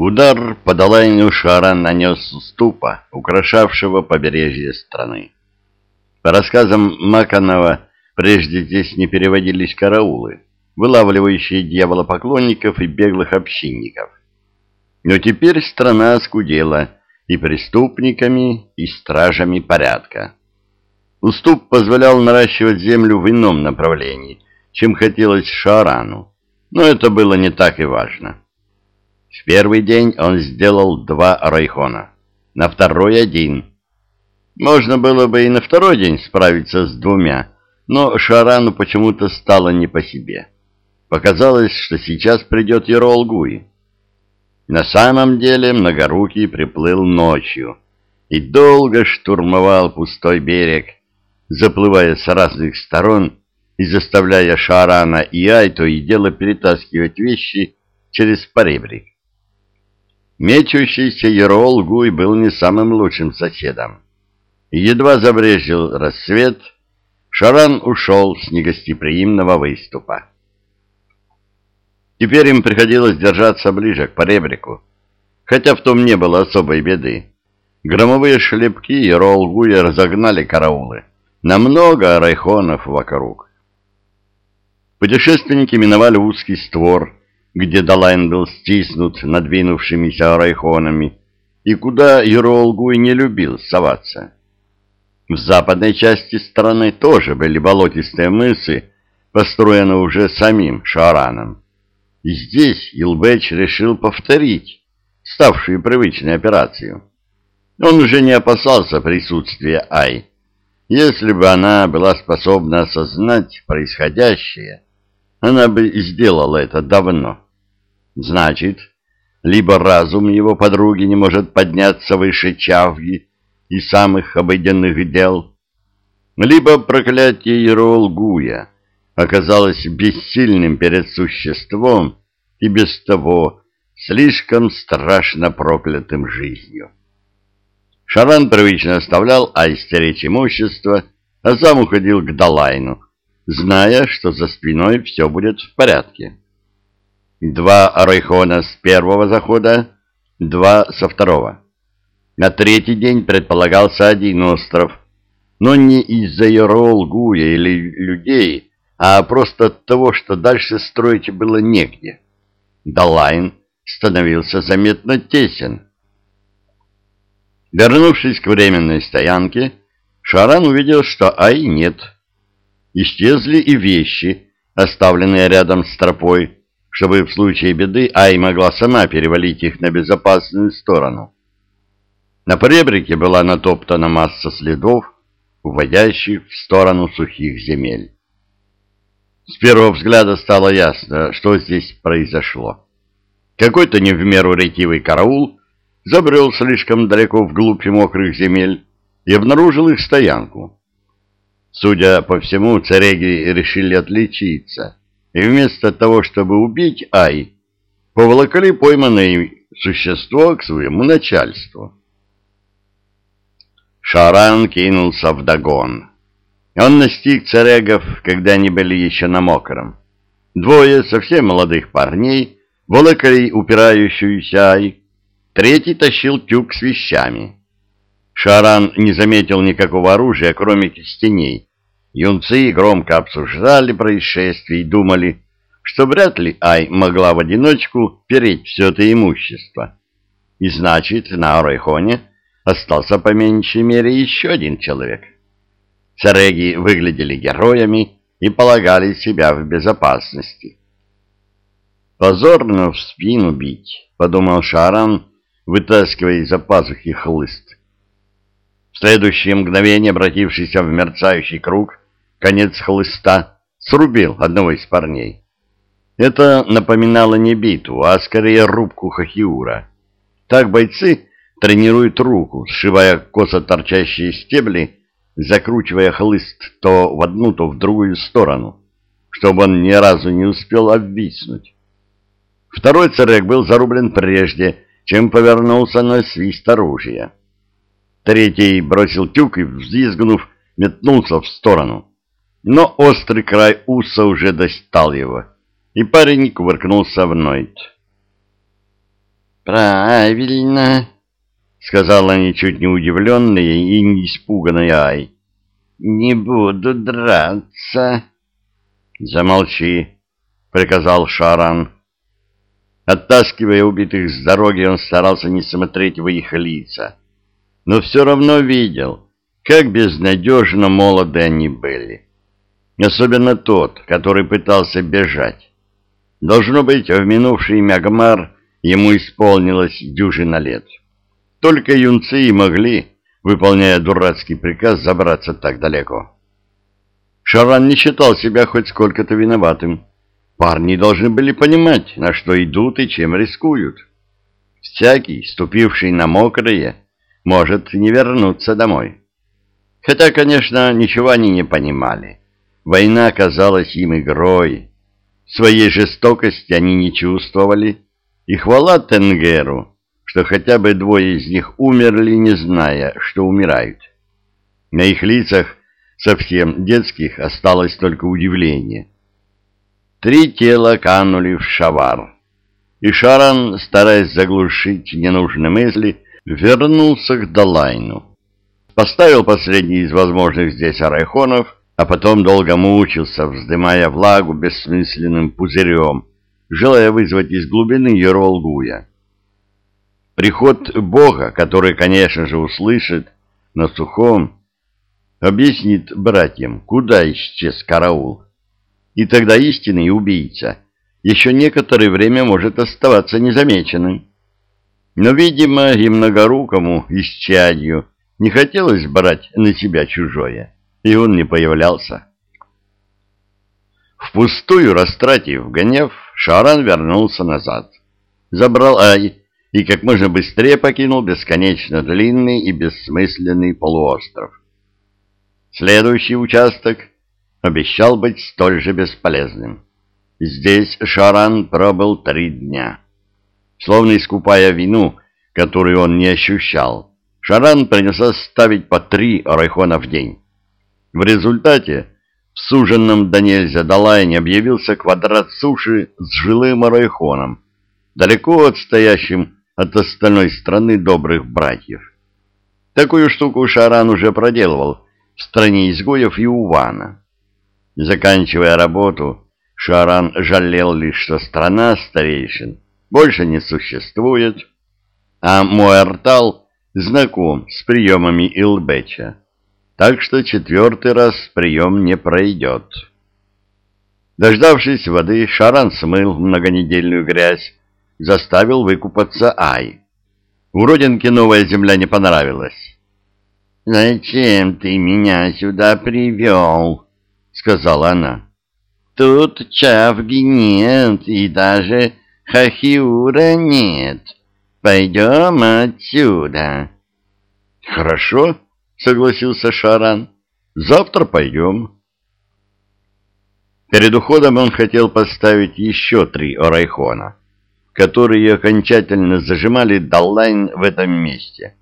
Удар по Далайну Шаран нанес ступа, украшавшего побережье страны. По рассказам Маканова, прежде здесь не переводились караулы, вылавливающие дьяволопоклонников и беглых общинников. Но теперь страна оскудела и преступниками, и стражами порядка. Уступ позволял наращивать землю в ином направлении, чем хотелось Шарану, но это было не так и важно. В первый день он сделал два райхона, на второй один. Можно было бы и на второй день справиться с двумя, но Шарану почему-то стало не по себе. Показалось, что сейчас придет Еролгуй. На самом деле Многорукий приплыл ночью и долго штурмовал пустой берег, заплывая с разных сторон и заставляя Шарана и Ай и дело перетаскивать вещи через поребрик. Мечущийся Ерол Гуй был не самым лучшим соседом. Едва забрежил рассвет, Шаран ушел с негостеприимного выступа. Теперь им приходилось держаться ближе к поребрику, хотя в том не было особой беды. Громовые шлепки и Гуя разогнали караулы на много райхонов вокруг. Путешественники миновали узкий створ, где Далайн был стиснут надвинувшимися райхонами, и куда Еролгуй не любил соваться. В западной части страны тоже были болотистые мысы, построенные уже самим Шараном. И здесь Илбеч решил повторить ставшую привычной операцию. Он уже не опасался присутствия Ай. Если бы она была способна осознать происходящее, она бы сделала это давно. Значит, либо разум его подруги не может подняться выше чавги и самых обыденных дел, либо проклятие Еролгуя оказалось бессильным перед существом и без того слишком страшно проклятым жизнью. Шаран привычно оставлял айстеречь имущество, а сам уходил к Далайну, зная, что за спиной все будет в порядке. Два райхона с первого захода, два со второго. На третий день предполагался один остров, но не из-за Ерол-Гуя или людей, а просто от того, что дальше строить было негде. Далайн становился заметно тесен. Вернувшись к временной стоянке, Шаран увидел, что Ай нет. Исчезли и вещи, оставленные рядом с тропой, чтобы в случае беды Ай могла сама перевалить их на безопасную сторону. На поребрике была натоптана масса следов, уводящих в сторону сухих земель. С первого взгляда стало ясно, что здесь произошло. Какой-то не в меру ретивый караул забрел слишком далеко вглубь мокрых земель и обнаружил их стоянку. Судя по всему, цареги решили отличиться и вместо того, чтобы убить Ай, поволокали пойманное существо к своему начальству. Шаран кинулся в догон. Он настиг царегов, когда они были еще на мокром. Двое совсем молодых парней волокали упирающуюся Ай, третий тащил тюк с вещами. Шаран не заметил никакого оружия, кроме кистеней, Юнцы громко обсуждали происшествие и думали, что вряд ли Ай могла в одиночку переть все это имущество. И значит, на Орайхоне остался по меньшей мере еще один человек. Цареги выглядели героями и полагали себя в безопасности. «Позорно в спину бить», — подумал Шаран, вытаскивая из-за пазухи хлыст. Следующее мгновение, обратившийся в мерцающий круг, конец хлыста, срубил одного из парней. Это напоминало не битву, а скорее рубку хахиура. Так бойцы тренируют руку, сшивая косо торчащие стебли, закручивая хлыст то в одну, то в другую сторону, чтобы он ни разу не успел обвиснуть. Второй царек был зарублен прежде, чем повернулся на свист оружия. Третий бросил тюк и, взвизгнув, метнулся в сторону но острый край уса уже достал его, и парень кувыркнулся в Нойт. Правильно, сказала ничуть не удивленная и не испуганная Ай. Не буду драться. Замолчи, приказал Шаран. Оттаскивая убитых с дороги, он старался не смотреть в их лица, но все равно видел, как безнадежно молоды они были. Особенно тот, который пытался бежать. Должно быть, в минувший Мягмар ему исполнилось дюжина лет. Только юнцы и могли, выполняя дурацкий приказ, забраться так далеко. Шаран не считал себя хоть сколько-то виноватым. Парни должны были понимать, на что идут и чем рискуют. Всякий, ступивший на мокрые, может не вернуться домой. Хотя, конечно, ничего они не понимали. Война казалась им игрой. Своей жестокости они не чувствовали. И хвала Тенгеру, что хотя бы двое из них умерли, не зная, что умирают. На их лицах совсем детских осталось только удивление — Три тела канули в шавар. И Шаран, стараясь заглушить ненужные мысли, вернулся к Далайну. Поставил последний из возможных здесь арайхонов, а потом долго мучился, вздымая влагу бессмысленным пузырем, желая вызвать из глубины Еролгуя. Приход Бога, который, конечно же, услышит на сухом, объяснит братьям, куда исчез караул и тогда истинный убийца еще некоторое время может оставаться незамеченным. Но, видимо, и многорукому исчадью не хотелось брать на себя чужое, и он не появлялся. Впустую растратив гнев, Шаран вернулся назад. Забрал Ай и как можно быстрее покинул бесконечно длинный и бессмысленный полуостров. Следующий участок — обещал быть столь же бесполезным. Здесь Шаран пробыл три дня. Словно искупая вину, которую он не ощущал, Шаран принялся ставить по три райхона в день. В результате в суженном до нельзя Далайне объявился квадрат суши с жилым райхоном, далеко отстоящим от остальной страны добрых братьев. Такую штуку Шаран уже проделывал в стране изгоев и Увана. Заканчивая работу, Шаран жалел лишь, что страна старейшин больше не существует, а Муэртал знаком с приемами Илбеча, так что четвертый раз прием не пройдет. Дождавшись воды, Шаран смыл многонедельную грязь, заставил выкупаться Ай. У родинки новая земля не понравилась. «Зачем ты меня сюда привел?» сказала она. Тут чавги нет и даже хахиура нет. Пойдем отсюда. Хорошо, согласился Шаран. Завтра пойдем. Перед уходом он хотел поставить еще три орайхона, которые окончательно зажимали Даллайн в этом месте.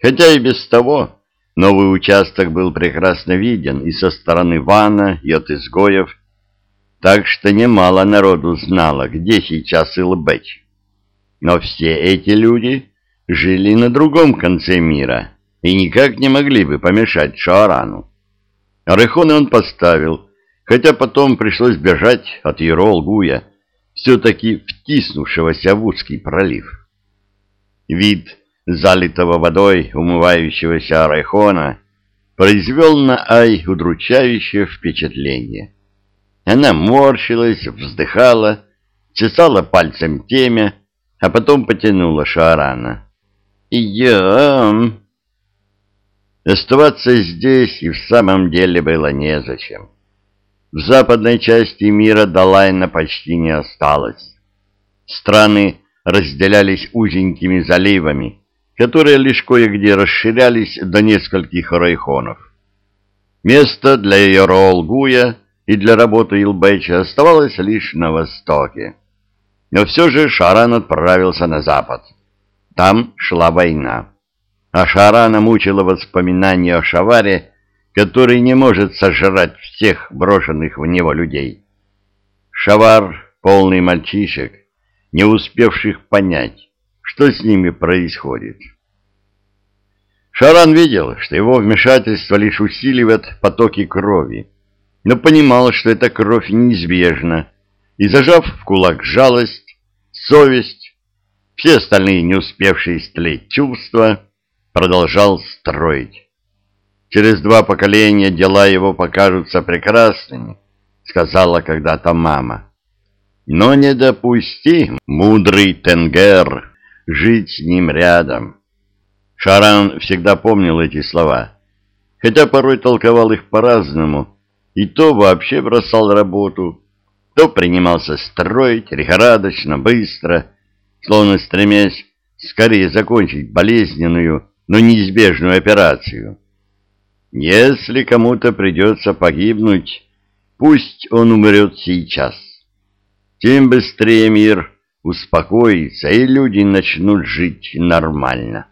Хотя и без того Новый участок был прекрасно виден и со стороны Вана, и от изгоев, так что немало народу знало, где сейчас Илбэч. Но все эти люди жили на другом конце мира и никак не могли бы помешать Шаарану. Орехоны он поставил, хотя потом пришлось бежать от Ерол-Гуя, все-таки втиснувшегося в узкий пролив. Вид залитого водой умывающегося Арайхона, произвел на Ай удручающее впечатление. Она морщилась, вздыхала, чесала пальцем темя, а потом потянула Шаарана. «Идем!» Оставаться здесь и в самом деле было незачем. В западной части мира Далайна почти не осталось. Страны разделялись узенькими заливами, которые лишь кое-где расширялись до нескольких райхонов. Место для Йоролгуя и для работы Илбэча оставалось лишь на востоке. Но все же Шаран отправился на запад. Там шла война. А Шарана мучило воспоминание о Шаваре, который не может сожрать всех брошенных в него людей. Шавар, полный мальчишек, не успевших понять, что с ними происходит. Шаран видел, что его вмешательство лишь усиливает потоки крови, но понимал, что эта кровь неизбежна, и, зажав в кулак жалость, совесть, все остальные не успевшие истлеть чувства, продолжал строить. Через два поколения дела его покажутся прекрасными, сказала когда-то мама. Но не допусти, мудрый Тенгер, жить с ним рядом. Шаран всегда помнил эти слова, хотя порой толковал их по-разному, и то вообще бросал работу, то принимался строить лихорадочно, быстро, словно стремясь скорее закончить болезненную, но неизбежную операцию. Если кому-то придется погибнуть, пусть он умрет сейчас. Тем быстрее мир успокоится, и люди начнут жить нормально.